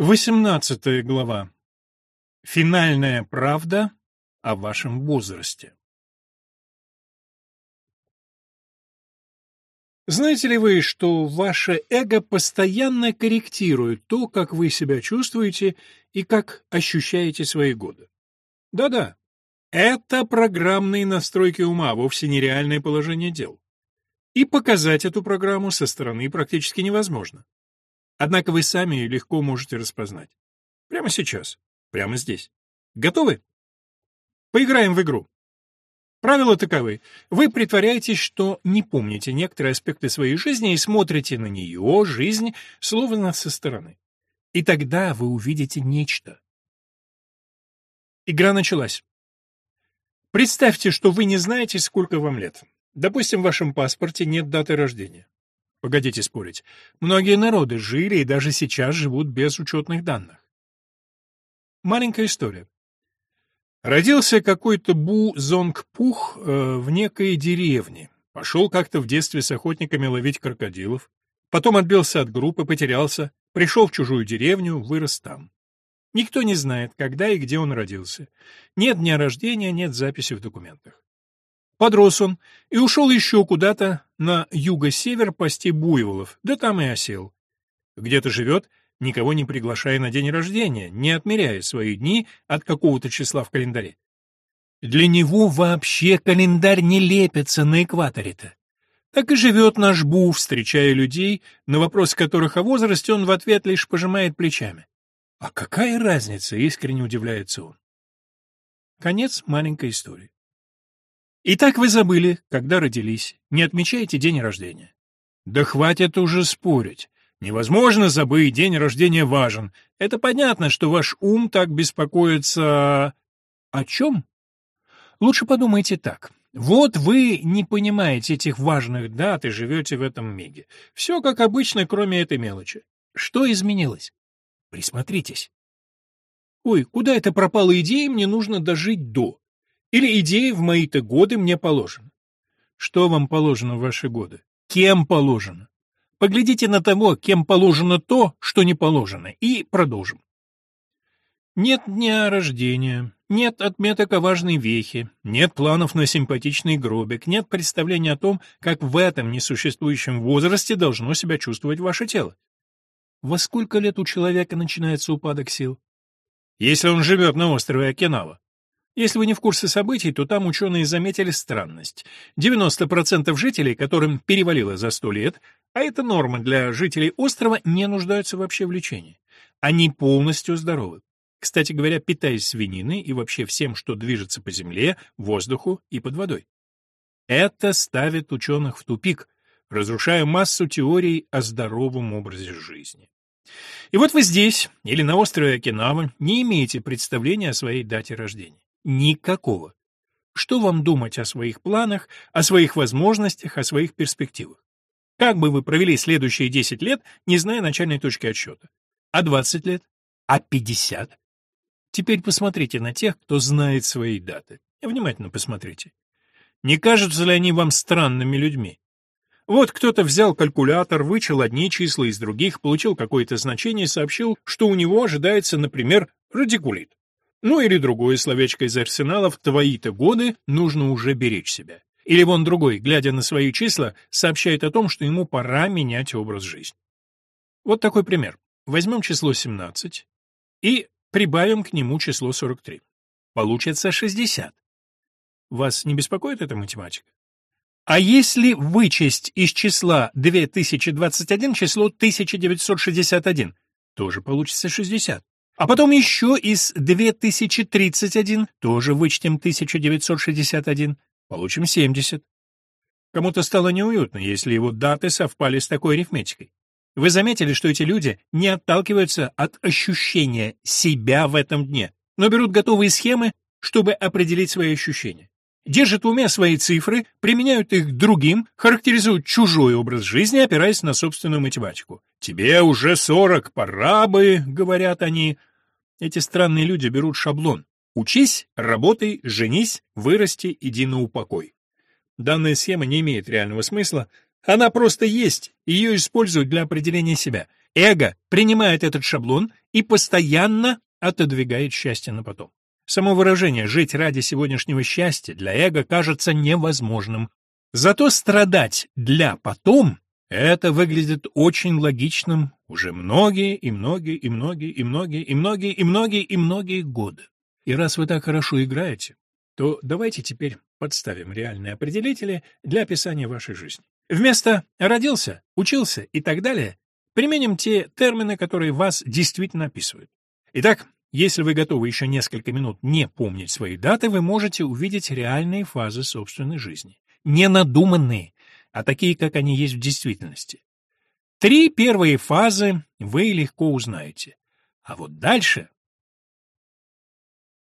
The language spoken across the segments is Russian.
18 глава. Финальная правда о вашем возрасте. Знаете ли вы, что ваше эго постоянно корректирует то, как вы себя чувствуете и как ощущаете свои годы? Да-да, это программные настройки ума, вовсе не реальное положение дел. И показать эту программу со стороны практически невозможно. Однако вы сами легко можете распознать. Прямо сейчас, прямо здесь. Готовы? Поиграем в игру. Правила таковы. Вы притворяетесь, что не помните некоторые аспекты своей жизни и смотрите на нее, жизнь, словно со стороны. И тогда вы увидите нечто. Игра началась. Представьте, что вы не знаете, сколько вам лет. Допустим, в вашем паспорте нет даты рождения. Погодите спорить. Многие народы жили и даже сейчас живут без учетных данных. Маленькая история. Родился какой-то Бу Зонг Пух э, в некой деревне. Пошел как-то в детстве с охотниками ловить крокодилов. Потом отбился от группы, потерялся, пришел в чужую деревню, вырос там. Никто не знает, когда и где он родился. Нет дня рождения, нет записи в документах. Подрос он и ушел еще куда-то на юго-север пасти буйволов, да там и осел. Где-то живет, никого не приглашая на день рождения, не отмеряя свои дни от какого-то числа в календаре. Для него вообще календарь не лепится на экваторе-то. Так и живет наш Бу, встречая людей, на вопрос которых о возрасте он в ответ лишь пожимает плечами. А какая разница, искренне удивляется он. Конец маленькой истории. Итак, вы забыли, когда родились, не отмечаете день рождения. Да хватит уже спорить. Невозможно забыть, день рождения важен. Это понятно, что ваш ум так беспокоится... О чем? Лучше подумайте так. Вот вы не понимаете этих важных дат и живете в этом миге. Все как обычно, кроме этой мелочи. Что изменилось? Присмотритесь. Ой, куда это пропала идея, мне нужно дожить до. Или идеи в мои-то годы мне положено. Что вам положено в ваши годы? Кем положено? Поглядите на того, кем положено то, что не положено, и продолжим. Нет дня рождения, нет отметок о важной вехе, нет планов на симпатичный гробик, нет представления о том, как в этом несуществующем возрасте должно себя чувствовать ваше тело. Во сколько лет у человека начинается упадок сил? Если он живет на острове Окинава. Если вы не в курсе событий, то там ученые заметили странность. 90% жителей, которым перевалило за 100 лет, а это норма для жителей острова, не нуждаются вообще в лечении. Они полностью здоровы. Кстати говоря, питаясь свининой и вообще всем, что движется по земле, воздуху и под водой. Это ставит ученых в тупик, разрушая массу теорий о здоровом образе жизни. И вот вы здесь, или на острове Окинава, не имеете представления о своей дате рождения. Никакого. Что вам думать о своих планах, о своих возможностях, о своих перспективах? Как бы вы провели следующие 10 лет, не зная начальной точки отсчета? А 20 лет? А 50? Теперь посмотрите на тех, кто знает свои даты. Внимательно посмотрите. Не кажутся ли они вам странными людьми? Вот кто-то взял калькулятор, вычел одни числа из других, получил какое-то значение и сообщил, что у него ожидается, например, радикулит. Ну или другое словечко из арсенала «в твои-то годы нужно уже беречь себя». Или вон другой, глядя на свои числа, сообщает о том, что ему пора менять образ жизни. Вот такой пример. Возьмем число 17 и прибавим к нему число 43. Получится 60. Вас не беспокоит эта математика? А если вычесть из числа 2021 число 1961, тоже получится 60. А потом еще из 2031, тоже вычтем 1961, получим 70. Кому-то стало неуютно, если его даты совпали с такой арифметикой. Вы заметили, что эти люди не отталкиваются от ощущения себя в этом дне, но берут готовые схемы, чтобы определить свои ощущения. Держат в уме свои цифры, применяют их к другим, характеризуют чужой образ жизни, опираясь на собственную математику. «Тебе уже сорок, пора бы», — говорят они, — эти странные люди берут шаблон. Учись, работай, женись, вырасти, иди на упокой. Данная схема не имеет реального смысла, она просто есть, ее используют для определения себя. Эго принимает этот шаблон и постоянно отодвигает счастье на потом. Само выражение «жить ради сегодняшнего счастья» для эго кажется невозможным. Зато страдать для потом — это выглядит очень логичным уже многие и многие и многие и многие и многие и многие и многие годы. И раз вы так хорошо играете, то давайте теперь подставим реальные определители для описания вашей жизни. Вместо «родился», «учился» и так далее применим те термины, которые вас действительно описывают. Итак, если вы готовы еще несколько минут не помнить свои даты, вы можете увидеть реальные фазы собственной жизни. Не надуманные, а такие, как они есть в действительности. Три первые фазы вы легко узнаете. А вот дальше...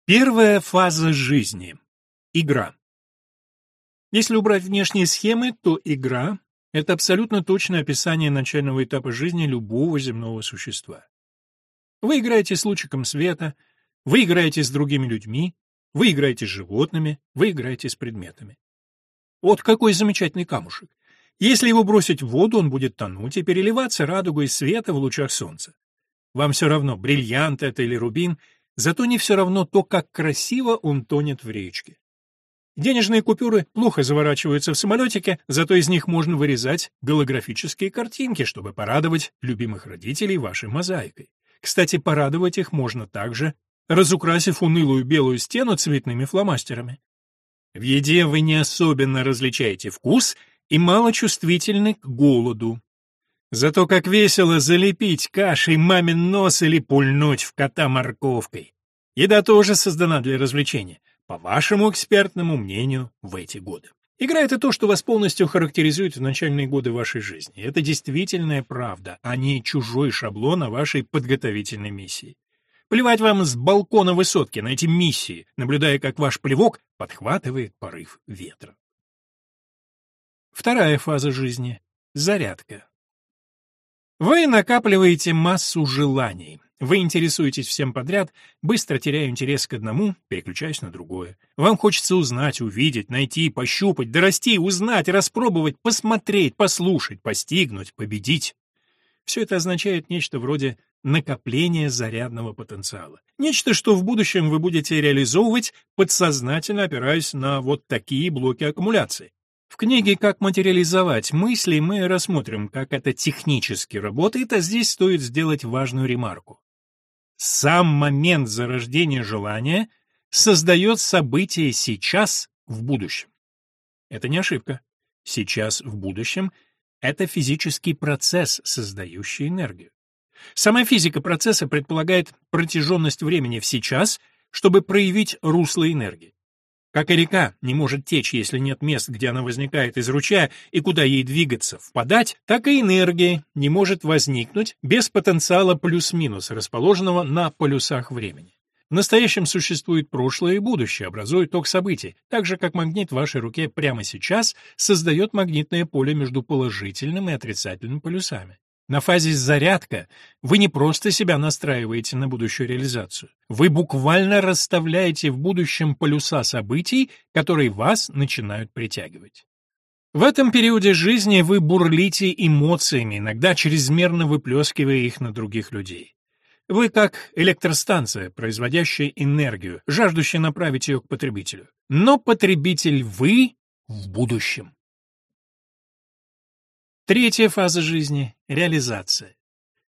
Первая фаза жизни. Игра. Если убрать внешние схемы, то игра — это абсолютно точное описание начального этапа жизни любого земного существа. Вы играете с лучиком света, вы играете с другими людьми, вы играете с животными, вы играете с предметами. Вот какой замечательный камушек. Если его бросить в воду, он будет тонуть и переливаться радугой света в лучах солнца. Вам все равно, бриллиант это или рубин, зато не все равно то, как красиво он тонет в речке. Денежные купюры плохо заворачиваются в самолетике, зато из них можно вырезать голографические картинки, чтобы порадовать любимых родителей вашей мозаикой. Кстати, порадовать их можно также, разукрасив унылую белую стену цветными фломастерами. В еде вы не особенно различаете вкус и мало чувствительны к голоду. Зато как весело залепить кашей мамин нос или пульнуть в кота морковкой. Еда тоже создана для развлечения, по вашему экспертному мнению, в эти годы. Игра — это то, что вас полностью характеризует в начальные годы вашей жизни. Это действительная правда, а не чужой шаблон о вашей подготовительной миссии. Плевать вам с балкона высотки на эти миссии, наблюдая, как ваш плевок подхватывает порыв ветра. Вторая фаза жизни — зарядка. Вы накапливаете массу желаний, вы интересуетесь всем подряд, быстро теряя интерес к одному, переключаясь на другое. Вам хочется узнать, увидеть, найти, пощупать, дорасти, узнать, распробовать, посмотреть, послушать, постигнуть, победить. Все это означает нечто вроде накопления зарядного потенциала. Нечто, что в будущем вы будете реализовывать, подсознательно опираясь на вот такие блоки аккумуляции. В книге «Как материализовать мысли» мы рассмотрим, как это технически работает, а здесь стоит сделать важную ремарку. Сам момент зарождения желания создает событие сейчас в будущем. Это не ошибка. Сейчас в будущем — это физический процесс, создающий энергию. Сама физика процесса предполагает протяженность времени в сейчас, чтобы проявить русло энергии. Как и река не может течь, если нет мест, где она возникает из ручья и куда ей двигаться, впадать, так и энергия не может возникнуть без потенциала плюс-минус, расположенного на полюсах времени. В настоящем существует прошлое и будущее, образуя ток событий, так же как магнит в вашей руке прямо сейчас создает магнитное поле между положительным и отрицательным полюсами. На фазе зарядка вы не просто себя настраиваете на будущую реализацию, вы буквально расставляете в будущем полюса событий, которые вас начинают притягивать. В этом периоде жизни вы бурлите эмоциями, иногда чрезмерно выплескивая их на других людей. Вы как электростанция, производящая энергию, жаждущая направить ее к потребителю. Но потребитель вы в будущем. Третья фаза жизни — реализация.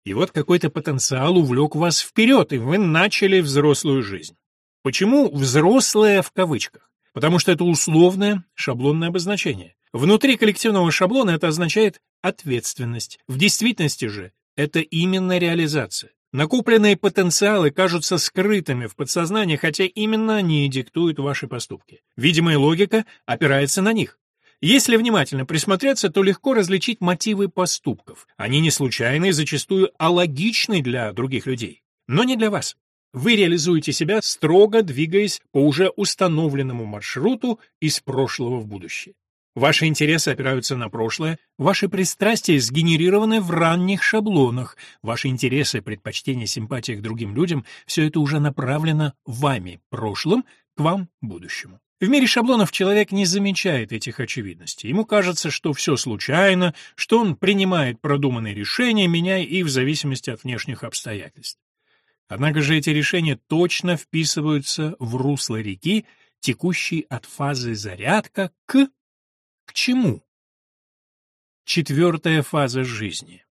И вот какой-то потенциал увлек вас вперед, и вы начали взрослую жизнь. Почему «взрослая» в кавычках? Потому что это условное, шаблонное обозначение. Внутри коллективного шаблона это означает ответственность. В действительности же это именно реализация. Накопленные потенциалы кажутся скрытыми в подсознании, хотя именно они диктуют ваши поступки. Видимая логика опирается на них. Если внимательно присмотреться, то легко различить мотивы поступков. Они не случайны и зачастую алогичны для других людей. Но не для вас. Вы реализуете себя, строго двигаясь по уже установленному маршруту из прошлого в будущее. Ваши интересы опираются на прошлое, ваши пристрастия сгенерированы в ранних шаблонах, ваши интересы, предпочтения, симпатии к другим людям — все это уже направлено вами, прошлым, к вам, будущему. В мире шаблонов человек не замечает этих очевидностей. Ему кажется, что все случайно, что он принимает продуманные решения, меняя их в зависимости от внешних обстоятельств. Однако же эти решения точно вписываются в русло реки, текущей от фазы зарядка к... к чему? Четвертая фаза жизни.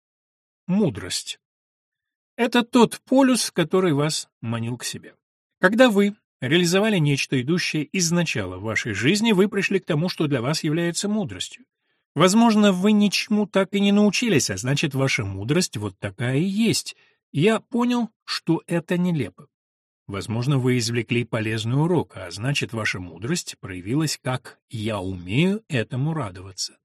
Мудрость. Это тот полюс, который вас манил к себе. Когда вы реализовали нечто, идущее из начала вашей жизни, вы пришли к тому, что для вас является мудростью. Возможно, вы ничему так и не научились, а значит, ваша мудрость вот такая и есть. Я понял, что это нелепо. Возможно, вы извлекли полезный урок, а значит, ваша мудрость проявилась как «я умею этому радоваться».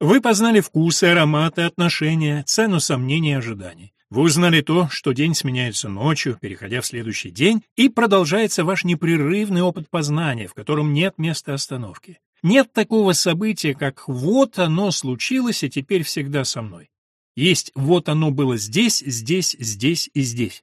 Вы познали вкусы, ароматы, отношения, цену сомнений и ожиданий. Вы узнали то, что день сменяется ночью, переходя в следующий день, и продолжается ваш непрерывный опыт познания, в котором нет места остановки. Нет такого события, как «вот оно случилось, и теперь всегда со мной». Есть «вот оно было здесь, здесь, здесь и здесь».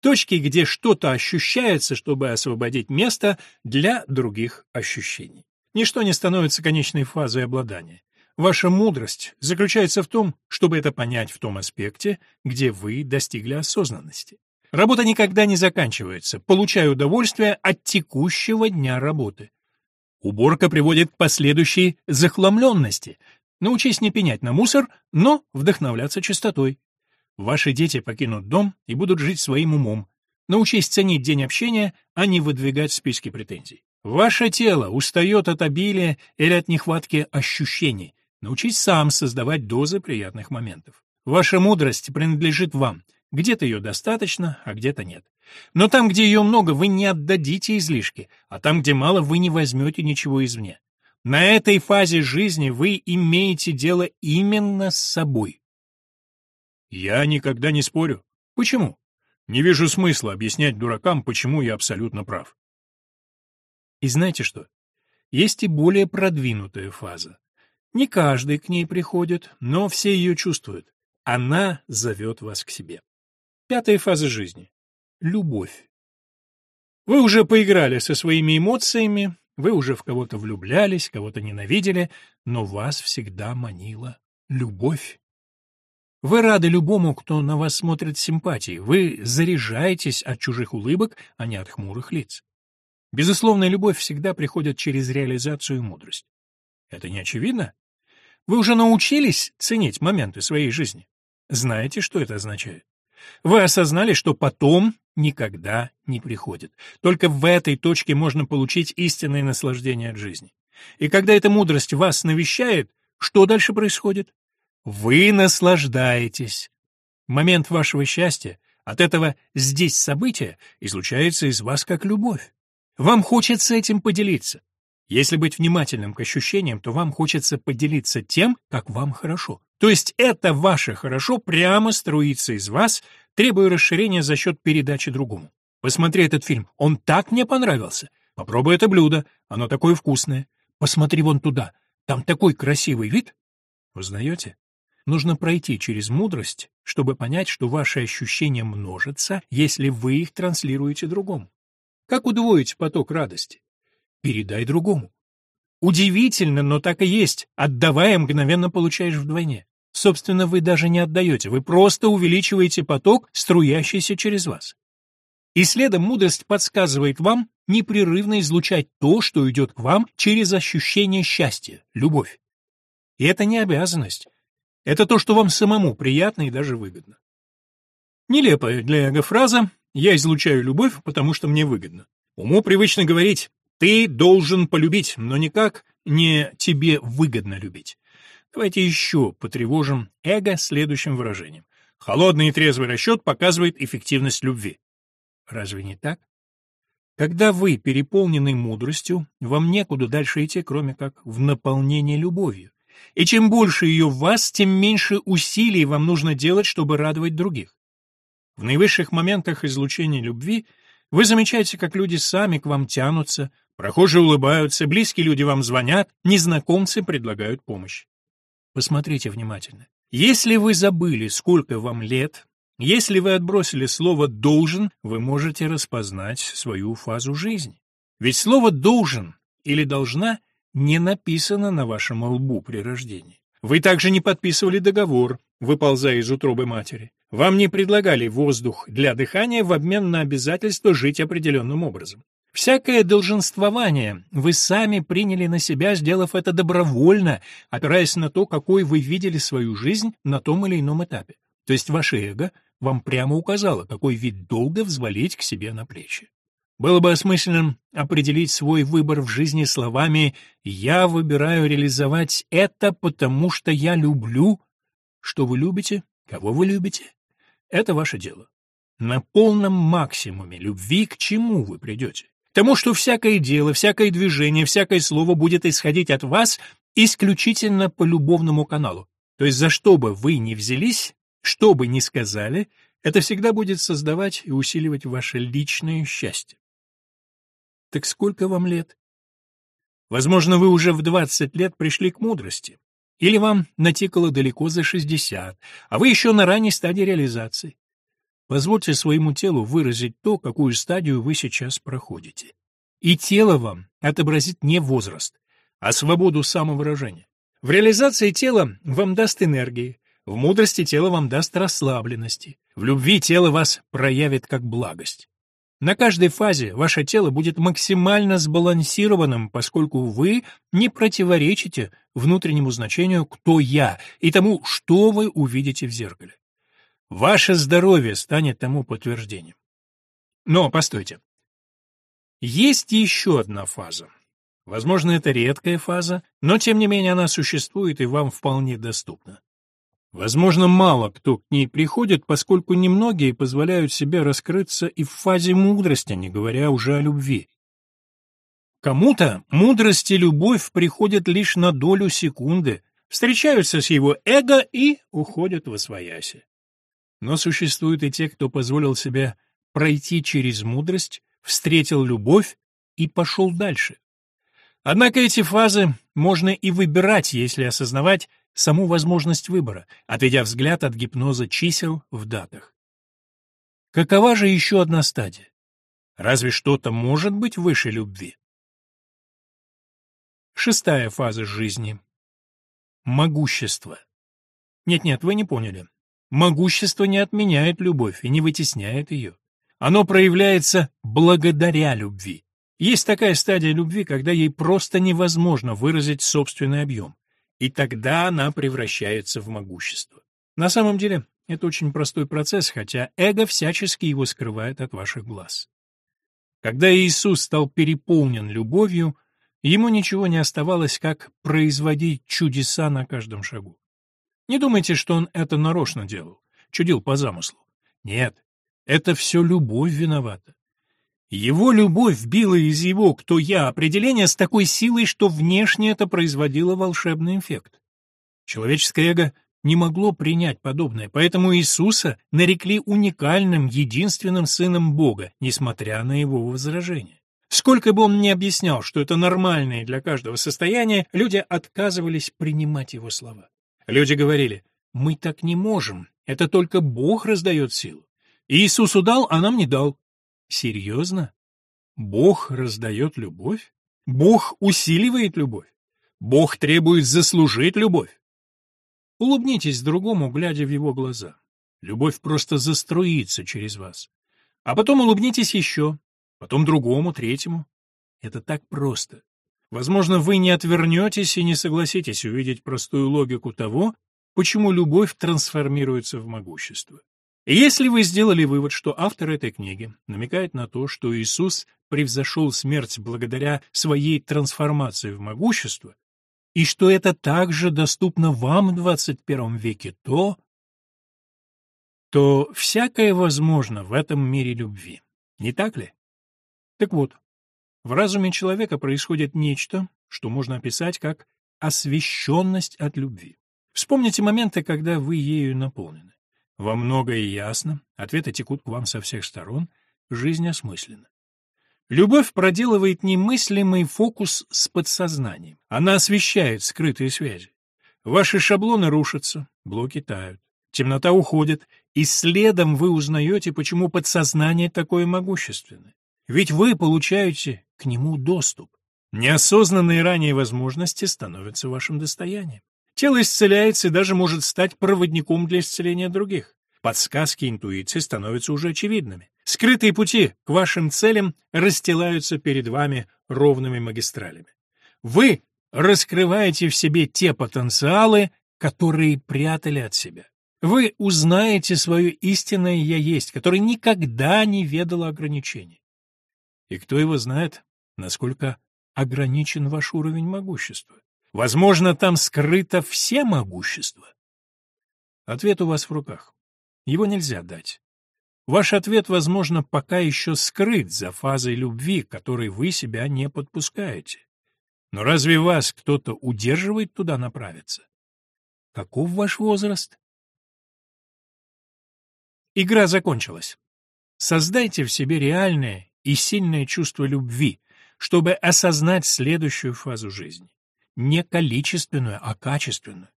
Точки, где что-то ощущается, чтобы освободить место для других ощущений. Ничто не становится конечной фазой обладания. Ваша мудрость заключается в том, чтобы это понять в том аспекте, где вы достигли осознанности. Работа никогда не заканчивается, получая удовольствие от текущего дня работы. Уборка приводит к последующей захламленности. Научись не пенять на мусор, но вдохновляться чистотой. Ваши дети покинут дом и будут жить своим умом. Научись ценить день общения, а не выдвигать списки претензий. Ваше тело устает от обилия или от нехватки ощущений. Научись сам создавать дозы приятных моментов. Ваша мудрость принадлежит вам. Где-то ее достаточно, а где-то нет. Но там, где ее много, вы не отдадите излишки, а там, где мало, вы не возьмете ничего извне. На этой фазе жизни вы имеете дело именно с собой. Я никогда не спорю. Почему? Не вижу смысла объяснять дуракам, почему я абсолютно прав. И знаете что? Есть и более продвинутая фаза. Не каждый к ней приходит, но все ее чувствуют. Она зовет вас к себе. Пятая фаза жизни. Любовь. Вы уже поиграли со своими эмоциями, вы уже в кого-то влюблялись, кого-то ненавидели, но вас всегда манила любовь. Вы рады любому, кто на вас смотрит симпатией, вы заряжаетесь от чужих улыбок, а не от хмурых лиц. Безусловная любовь всегда приходит через реализацию и мудрость. Это не очевидно? Вы уже научились ценить моменты своей жизни? Знаете, что это означает? Вы осознали, что потом никогда не приходит. Только в этой точке можно получить истинное наслаждение от жизни. И когда эта мудрость вас навещает, что дальше происходит? Вы наслаждаетесь. Момент вашего счастья от этого «здесь события» излучается из вас как любовь. Вам хочется этим поделиться. Если быть внимательным к ощущениям, то вам хочется поделиться тем, как вам хорошо. То есть это ваше хорошо прямо струится из вас, требуя расширения за счет передачи другому. Посмотри этот фильм, он так мне понравился. Попробуй это блюдо, оно такое вкусное. Посмотри вон туда, там такой красивый вид. Узнаете? Нужно пройти через мудрость, чтобы понять, что ваши ощущения множатся, если вы их транслируете другому. Как удвоить поток радости? Передай другому. Удивительно, но так и есть. Отдавая, мгновенно получаешь вдвойне. Собственно, вы даже не отдаете, вы просто увеличиваете поток, струящийся через вас. И следом мудрость подсказывает вам непрерывно излучать то, что идет к вам через ощущение счастья, любовь. И это не обязанность. Это то, что вам самому приятно и даже выгодно. Нелепая для эго фраза «я излучаю любовь, потому что мне выгодно». Уму привычно говорить ты должен полюбить, но никак не тебе выгодно любить. Давайте еще потревожим эго следующим выражением. Холодный и трезвый расчет показывает эффективность любви. Разве не так? Когда вы переполнены мудростью, вам некуда дальше идти, кроме как в наполнение любовью. И чем больше ее в вас, тем меньше усилий вам нужно делать, чтобы радовать других. В наивысших моментах излучения любви вы замечаете, как люди сами к вам тянутся, Прохожие улыбаются, близкие люди вам звонят, незнакомцы предлагают помощь. Посмотрите внимательно. Если вы забыли, сколько вам лет, если вы отбросили слово «должен», вы можете распознать свою фазу жизни. Ведь слово «должен» или должна не написана на вашем лбу при рождении. Вы также не подписывали договор, выползая из утробы матери. Вам не предлагали воздух для дыхания в обмен на обязательство жить определенным образом. Всякое долженствование вы сами приняли на себя, сделав это добровольно, опираясь на то, какой вы видели свою жизнь на том или ином этапе. То есть ваше эго вам прямо указало, какой вид долга взвалить к себе на плечи. Было бы осмысленным определить свой выбор в жизни словами «Я выбираю реализовать это, потому что я люблю». Что вы любите, кого вы любите, это ваше дело. На полном максимуме любви к чему вы придете? Тому, что всякое дело, всякое движение, всякое слово будет исходить от вас исключительно по любовному каналу. То есть за что бы вы ни взялись, что бы ни сказали, это всегда будет создавать и усиливать ваше личное счастье. Так сколько вам лет? Возможно, вы уже в 20 лет пришли к мудрости. Или вам натикало далеко за 60, а вы еще на ранней стадии реализации. Позвольте своему телу выразить то, какую стадию вы сейчас проходите. И тело вам отобразит не возраст, а свободу самовыражения. В реализации тела вам даст энергии, в мудрости тело вам даст расслабленности, в любви тело вас проявит как благость. На каждой фазе ваше тело будет максимально сбалансированным, поскольку вы не противоречите внутреннему значению «кто я» и тому, что вы увидите в зеркале. Ваше здоровье станет тому подтверждением. Но, постойте. Есть еще одна фаза. Возможно, это редкая фаза, но тем не менее она существует и вам вполне доступна. Возможно, мало кто к ней приходит, поскольку немногие позволяют себе раскрыться и в фазе мудрости, не говоря уже о любви. Кому-то мудрость и любовь приходят лишь на долю секунды, встречаются с его эго и уходят во свояси. Но существуют и те, кто позволил себе пройти через мудрость, встретил любовь и пошел дальше. Однако эти фазы можно и выбирать, если осознавать, саму возможность выбора, отведя взгляд от гипноза чисел в датах. Какова же еще одна стадия? Разве что-то может быть выше любви? Шестая фаза жизни. Могущество. Нет-нет, вы не поняли. Могущество не отменяет любовь и не вытесняет ее. Оно проявляется благодаря любви. Есть такая стадия любви, когда ей просто невозможно выразить собственный объем и тогда она превращается в могущество. На самом деле, это очень простой процесс, хотя эго всячески его скрывает от ваших глаз. Когда Иисус стал переполнен любовью, ему ничего не оставалось, как производить чудеса на каждом шагу. Не думайте, что он это нарочно делал, чудил по замыслу. Нет, это все любовь виновата. Его любовь била из его «кто я» определения с такой силой, что внешне это производило волшебный эффект. Человеческое эго не могло принять подобное, поэтому Иисуса нарекли уникальным, единственным сыном Бога, несмотря на его возражения. Сколько бы он ни объяснял, что это нормальное для каждого состояние, люди отказывались принимать его слова. Люди говорили, мы так не можем, это только Бог раздает силу. Иисусу дал, а нам не дал. Серьезно? Бог раздает любовь? Бог усиливает любовь? Бог требует заслужить любовь? Улыбнитесь другому, глядя в его глаза. Любовь просто заструится через вас. А потом улыбнитесь еще, потом другому, третьему. Это так просто. Возможно, вы не отвернетесь и не согласитесь увидеть простую логику того, почему любовь трансформируется в могущество. Если вы сделали вывод, что автор этой книги намекает на то, что Иисус превзошел смерть благодаря своей трансформации в могущество, и что это также доступно вам в 21 веке, то... то всякое возможно в этом мире любви. Не так ли? Так вот, в разуме человека происходит нечто, что можно описать как освещенность от любви. Вспомните моменты, когда вы ею наполнены. Вам многое ясно, ответы текут к вам со всех сторон, жизнь осмысленна. Любовь проделывает немыслимый фокус с подсознанием. Она освещает скрытые связи. Ваши шаблоны рушатся, блоки тают. Темнота уходит, и следом вы узнаете, почему подсознание такое могущественное. Ведь вы получаете к нему доступ. Неосознанные ранее возможности становятся вашим достоянием. Тело исцеляется и даже может стать проводником для исцеления других. Подсказки интуиции становятся уже очевидными. Скрытые пути к вашим целям расстилаются перед вами ровными магистралями. Вы раскрываете в себе те потенциалы, которые прятали от себя. Вы узнаете свое истинное «я есть», которое никогда не ведало ограничений. И кто его знает, насколько ограничен ваш уровень могущества? Возможно, там скрыто все могущество. Ответ у вас в руках. Его нельзя дать. Ваш ответ, возможно, пока еще скрыт за фазой любви, которой вы себя не подпускаете. Но разве вас кто-то удерживает туда направиться? Каков ваш возраст? Игра закончилась. Создайте в себе реальное и сильное чувство любви, чтобы осознать следующую фазу жизни. Не количественную, а качественную.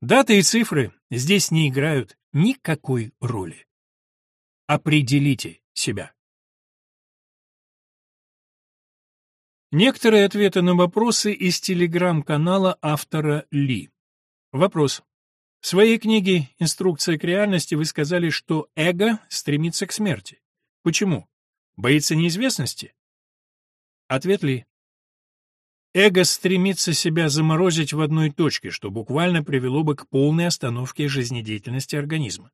Даты и цифры здесь не играют никакой роли. Определите себя. Некоторые ответы на вопросы из телеграм-канала автора Ли. Вопрос. В своей книге «Инструкция к реальности» вы сказали, что эго стремится к смерти. Почему? Боится неизвестности? Ответ Ли. Эго стремится себя заморозить в одной точке, что буквально привело бы к полной остановке жизнедеятельности организма.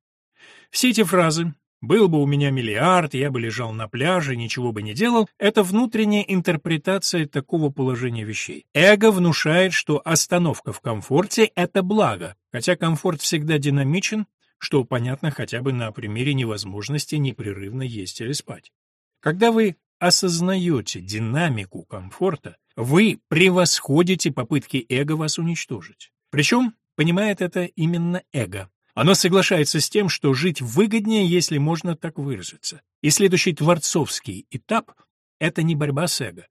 Все эти фразы был бы у меня миллиард, я бы лежал на пляже, ничего бы не делал. Это внутренняя интерпретация такого положения вещей. Эго внушает, что остановка в комфорте — это благо, хотя комфорт всегда динамичен, что понятно хотя бы на примере невозможности непрерывно есть или спать. Когда вы осознаете динамику комфорта, вы превосходите попытки эго вас уничтожить. Причем понимает это именно эго. Оно соглашается с тем, что жить выгоднее, если можно так выразиться. И следующий творцовский этап — это не борьба с эго,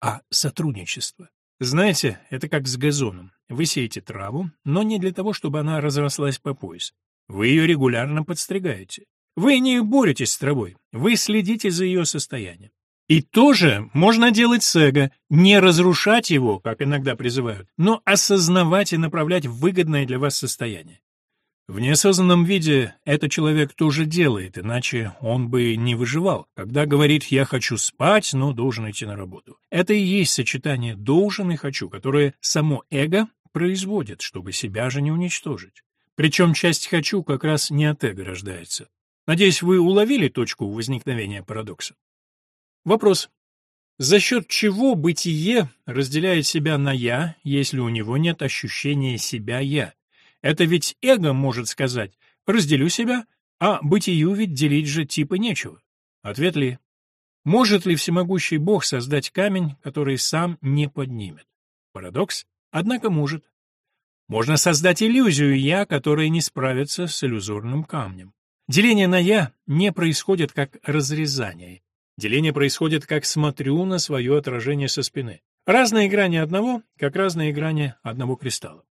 а сотрудничество. Знаете, это как с газоном. Вы сеете траву, но не для того, чтобы она разрослась по пояс. Вы ее регулярно подстригаете. Вы не боретесь с травой, вы следите за ее состоянием. И тоже можно делать с эго, не разрушать его, как иногда призывают, но осознавать и направлять в выгодное для вас состояние. В неосознанном виде это человек тоже делает, иначе он бы не выживал. Когда говорит «я хочу спать, но должен идти на работу». Это и есть сочетание «должен» и «хочу», которое само эго производит, чтобы себя же не уничтожить. Причем часть «хочу» как раз не от эго рождается. Надеюсь, вы уловили точку возникновения парадокса. Вопрос. За счет чего бытие разделяет себя на «я», если у него нет ощущения себя «я»? Это ведь эго может сказать «разделю себя», а бытию ведь делить же типа нечего. Ответ ли? Может ли всемогущий Бог создать камень, который сам не поднимет? Парадокс? Однако может. Можно создать иллюзию «я», которая не справится с иллюзорным камнем. Деление на «я» не происходит как разрезание. Деление происходит как «смотрю на свое отражение со спины». Разные грани одного, как разные грани одного кристалла.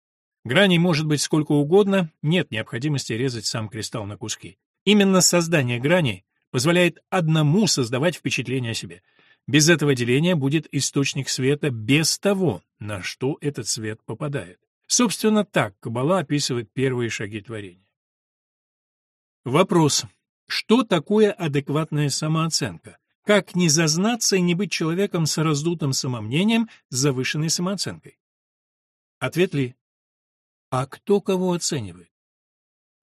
Граней может быть сколько угодно, нет необходимости резать сам кристалл на куски. Именно создание граней позволяет одному создавать впечатление о себе. Без этого деления будет источник света без того, на что этот свет попадает. Собственно, так Каббала описывает первые шаги творения. Вопрос. Что такое адекватная самооценка? Как не зазнаться и не быть человеком с раздутым самомнением, с завышенной самооценкой? Ответ ли? А кто кого оценивает?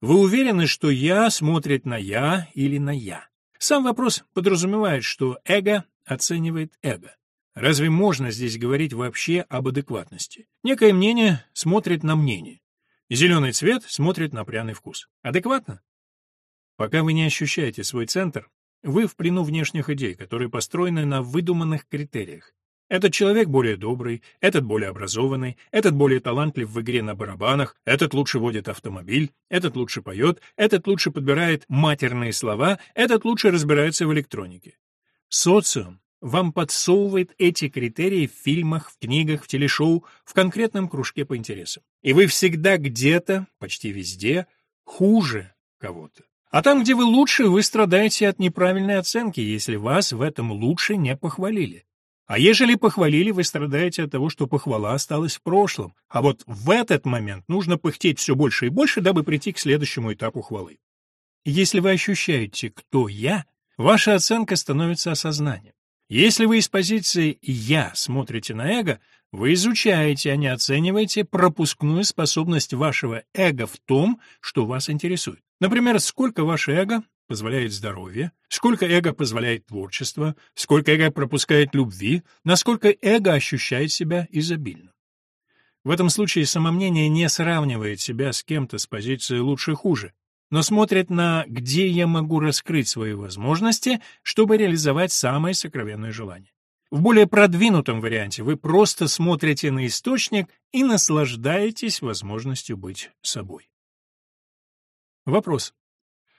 Вы уверены, что «я» смотрит на «я» или на «я»? Сам вопрос подразумевает, что эго оценивает эго. Разве можно здесь говорить вообще об адекватности? Некое мнение смотрит на мнение. Зеленый цвет смотрит на пряный вкус. Адекватно? Пока вы не ощущаете свой центр, вы в плену внешних идей, которые построены на выдуманных критериях. Этот человек более добрый, этот более образованный, этот более талантлив в игре на барабанах, этот лучше водит автомобиль, этот лучше поет, этот лучше подбирает матерные слова, этот лучше разбирается в электронике. Социум вам подсовывает эти критерии в фильмах, в книгах, в телешоу, в конкретном кружке по интересам. И вы всегда где-то, почти везде, хуже кого-то. А там, где вы лучше, вы страдаете от неправильной оценки, если вас в этом лучше не похвалили. А ежели похвалили, вы страдаете от того, что похвала осталась в прошлом, а вот в этот момент нужно пыхтеть все больше и больше, дабы прийти к следующему этапу хвалы. Если вы ощущаете «кто я», ваша оценка становится осознанием. Если вы из позиции «я» смотрите на эго, вы изучаете, а не оцениваете пропускную способность вашего эго в том, что вас интересует. Например, сколько ваше эго позволяет здоровье, сколько эго позволяет творчество, сколько эго пропускает любви, насколько эго ощущает себя изобильно. В этом случае самомнение не сравнивает себя с кем-то с позиции лучше-хуже, но смотрит на где я могу раскрыть свои возможности, чтобы реализовать самое сокровенное желание. В более продвинутом варианте вы просто смотрите на источник и наслаждаетесь возможностью быть собой. Вопрос.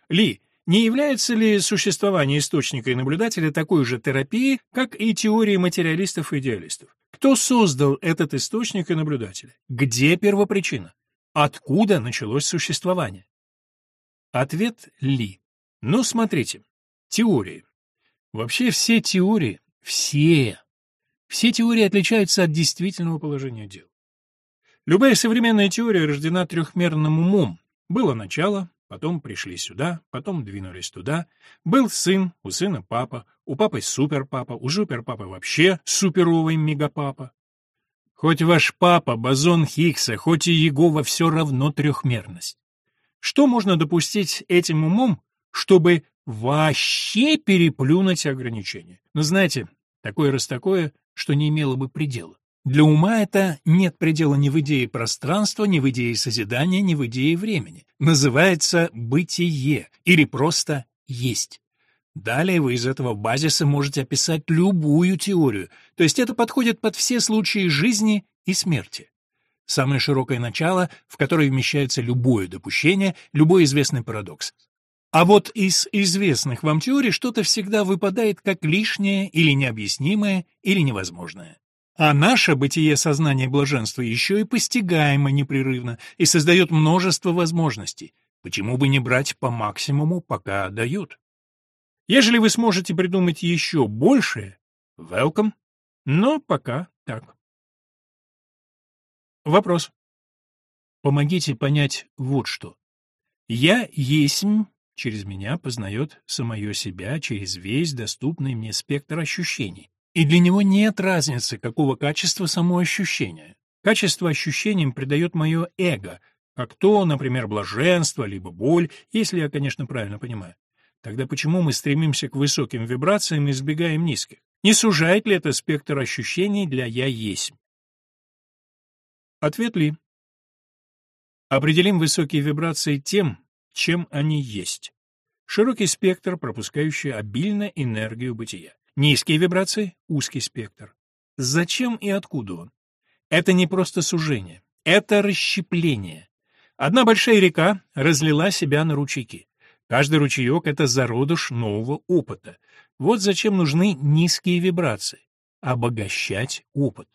Ли, не является ли существование источника и наблюдателя такой же терапией, как и теории материалистов и идеалистов? Кто создал этот источник и наблюдателя? Где первопричина? Откуда началось существование? Ответ Ли. Ну, смотрите. Теории. Вообще все теории, все, все теории отличаются от действительного положения дел. Любая современная теория рождена трехмерным умом. Было начало, потом пришли сюда, потом двинулись туда. Был сын, у сына папа, у папы суперпапа, у суперпапы вообще суперовый мегапапа. Хоть ваш папа, бозон Хиггса, хоть и Егова, все равно трехмерность. Что можно допустить этим умом, чтобы вообще переплюнуть ограничения? Но ну, знаете, такое раз такое, что не имело бы предела. Для ума это нет предела ни в идее пространства, ни в идее созидания, ни в идее времени. Называется «бытие» или просто «есть». Далее вы из этого базиса можете описать любую теорию, то есть это подходит под все случаи жизни и смерти самое широкое начало, в которое вмещается любое допущение, любой известный парадокс. А вот из известных вам теорий что-то всегда выпадает как лишнее или необъяснимое или невозможное. А наше бытие сознания блаженства еще и постигаемо непрерывно и создает множество возможностей. Почему бы не брать по максимуму, пока дают? Ежели вы сможете придумать еще большее, welcome, но пока так. Вопрос. Помогите понять вот что. Я есмь, через меня познает самое себя через весь доступный мне спектр ощущений. И для него нет разницы, какого качества само ощущение. Качество ощущениям придает мое эго, как то, например, блаженство, либо боль, если я, конечно, правильно понимаю. Тогда почему мы стремимся к высоким вибрациям и избегаем низких? Не сужает ли это спектр ощущений для «я есть»? Ответ Ли. Определим высокие вибрации тем, чем они есть. Широкий спектр, пропускающий обильно энергию бытия. Низкие вибрации — узкий спектр. Зачем и откуда он? Это не просто сужение, это расщепление. Одна большая река разлила себя на ручейки. Каждый ручеек — это зародыш нового опыта. Вот зачем нужны низкие вибрации — обогащать опыт.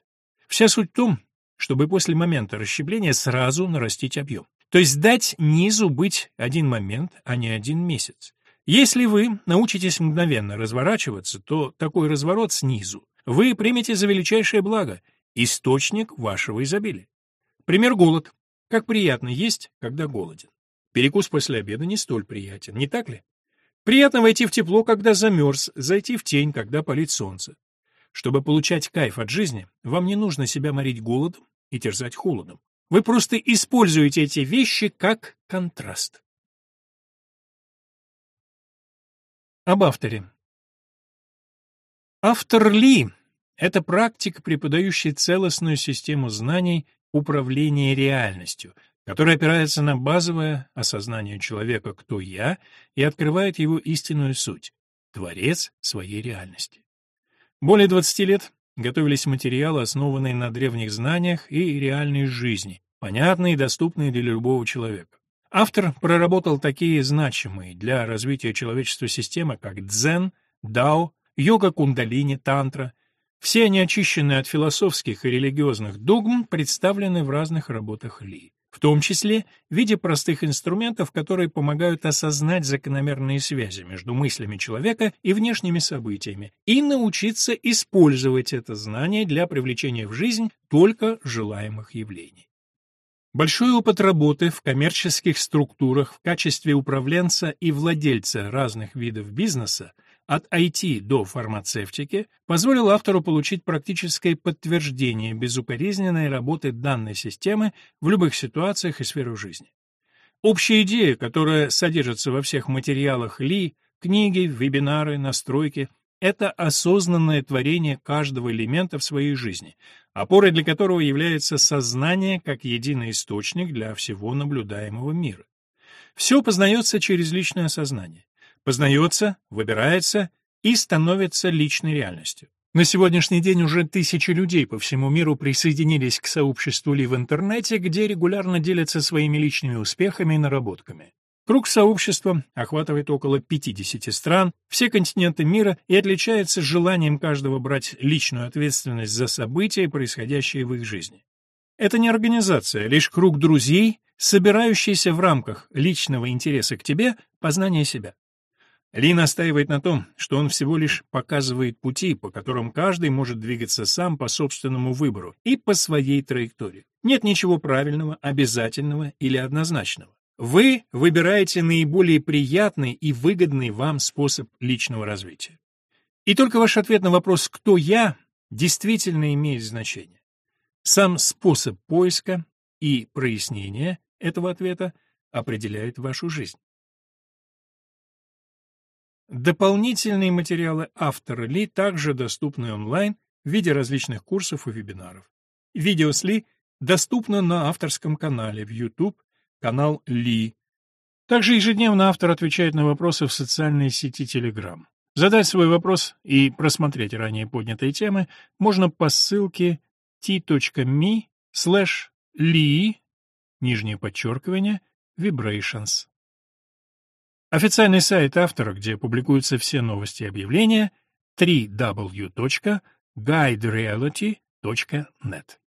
Вся суть в том, чтобы после момента расщепления сразу нарастить объем. То есть дать низу быть один момент, а не один месяц. Если вы научитесь мгновенно разворачиваться, то такой разворот снизу вы примете за величайшее благо, источник вашего изобилия. Пример голод. Как приятно есть, когда голоден. Перекус после обеда не столь приятен, не так ли? Приятно войти в тепло, когда замерз, зайти в тень, когда палит солнце. Чтобы получать кайф от жизни, вам не нужно себя морить голодом и терзать холодом. Вы просто используете эти вещи как контраст. Об авторе. Автор Ли — это практик, преподающий целостную систему знаний управления реальностью, которая опирается на базовое осознание человека «кто я» и открывает его истинную суть — творец своей реальности. Более 20 лет готовились материалы, основанные на древних знаниях и реальной жизни, понятные и доступные для любого человека. Автор проработал такие значимые для развития человечества системы, как дзен, дао, йога кундалини, тантра. Все они, очищенные от философских и религиозных догм, представлены в разных работах Ли. в том числе в виде простых инструментов, которые помогают осознать закономерные связи между мыслями человека и внешними событиями, и научиться использовать это знание для привлечения в жизнь только желаемых явлений. Большой опыт работы в коммерческих структурах в качестве управленца и владельца разных видов бизнеса от IT до фармацевтики позволил автору получить практическое подтверждение безукоризненной работы данной системы в любых ситуациях и сферах жизни. Общая идея, которая содержится во всех материалах Ли, книги, вебинары, настройки – это осознанное творение каждого элемента в своей жизни, опорой для которого является сознание как единый источник для всего наблюдаемого мира. Все познается через личное сознание. Познается, выбирается и становится личной реальностью. На сегодняшний день уже тысячи людей по всему миру присоединились к сообществу Ли в интернете, где регулярно делятся своими личными успехами и наработками. Круг сообщества охватывает около 50 стран, все континенты мира и отличается желанием каждого брать личную ответственность за события, происходящие в их жизни. Это не организация, а лишь круг друзей, собирающийся в рамках личного интереса к тебе, познания себя. Ли настаивает на том, что он всего лишь показывает пути, по которым каждый может двигаться сам по собственному выбору и по своей траектории. Нет ничего правильного, обязательного или однозначного. Вы выбираете наиболее приятный и выгодный вам способ личного развития. И только ваш ответ на вопрос «кто я?» действительно имеет значение. Сам способ поиска и прояснения этого ответа определяет вашу жизнь. Дополнительные материалы автора Ли также доступны онлайн в виде различных курсов и вебинаров. Видео с Ли доступно на авторском канале в YouTube канал Ли. Также ежедневно автор отвечает на вопросы в социальной сети Telegram. Задать свой вопрос и просмотреть ранее поднятые темы можно по ссылке t.me slash li, нижнее подчеркивание, vibrations. Официальный сайт автора, где публикуются все новости и объявления, www.guidereality.net.